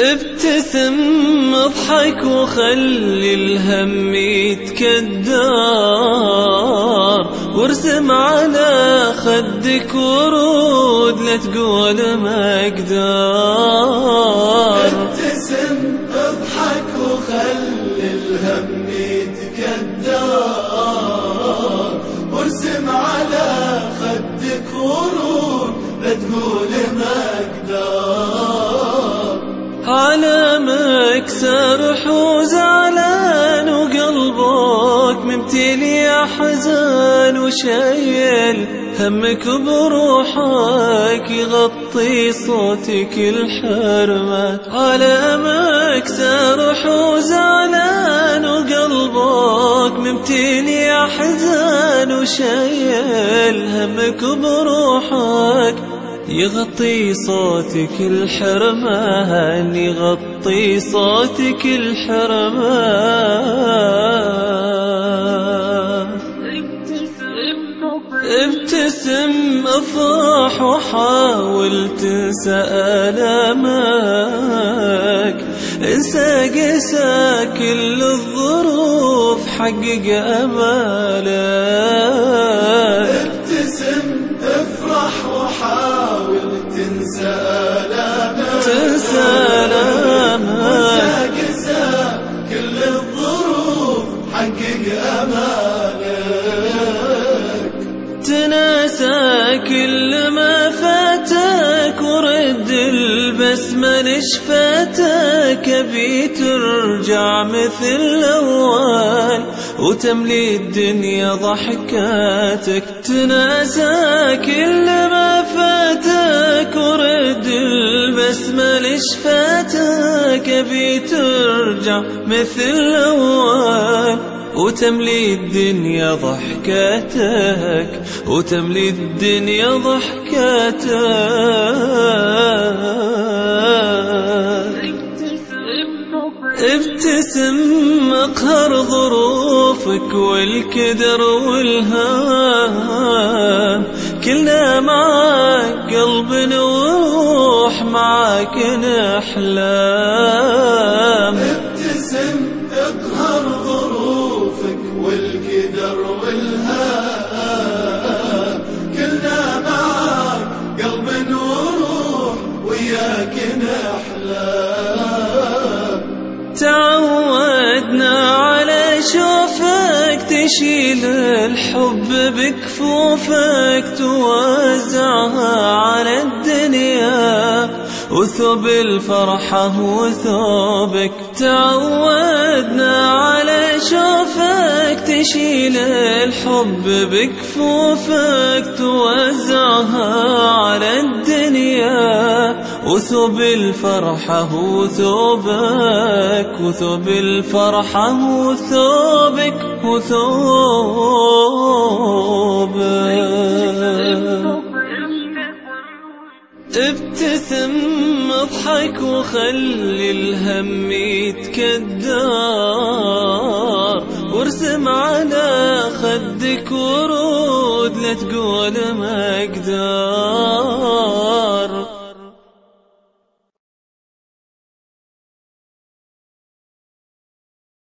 ابتسم اضحك وخلي الهم يتكدر. وارسم على خدك ورود لا تقول ما أقدر. ابتسم اضحك وخلي الهم يتكدر. وارسم على خدك ورود لا تقول مكسر وزعلان وقلبك ممتلي احزان وشايل همك بروحك يغطي صوتك الحرمة على مكسر وزعلان وقلبك ممتلي احزان وشايل همك بروحك يغطي صوتك الحرمان يغطي صوتك الحرمان ابتسم افرح وحاول تنسى آلامك. انسى قسى كل الظروف حقق أمالك. ابتسم افرح وحاول تنسى آلامك تنسى آلامك قسى كل الظروف حقق امالك تناسى كل ما فاتك ورد البسمة نشفاتك ابي ترجع مثل الأول وتملي الدنيا ضحكاتك. تناسى كل ما فاتك ورد البسمة نشفاتك أبي ترجع مثل الأول. وتملي الدنيا ضحكاتك وتملي الدنيا ضحكاتك. ابتسم اقهر ظروفك والكدر والهام. كلنا معاك قلب وروح معاك نحلام ابتسم اقهر ظروفك والكدر والهام. كلنا معاك قلب وروح وياك نحلام تعودنا على شوفك تشيل الحب بكفوفك توزعها على الدنيا. وثوب الفرحة هو ثوبك. تعودنا على شوفك تشيل الحب بكفوفك توزعها على الدنيا. وثوب الفرحة هو ثوبك وثوب الفرحة هو ثوبك وثوبك. ابتسم اضحك وخلي الهم يتكدر. وارسم على خدك ورود لا تقول ما أقدر.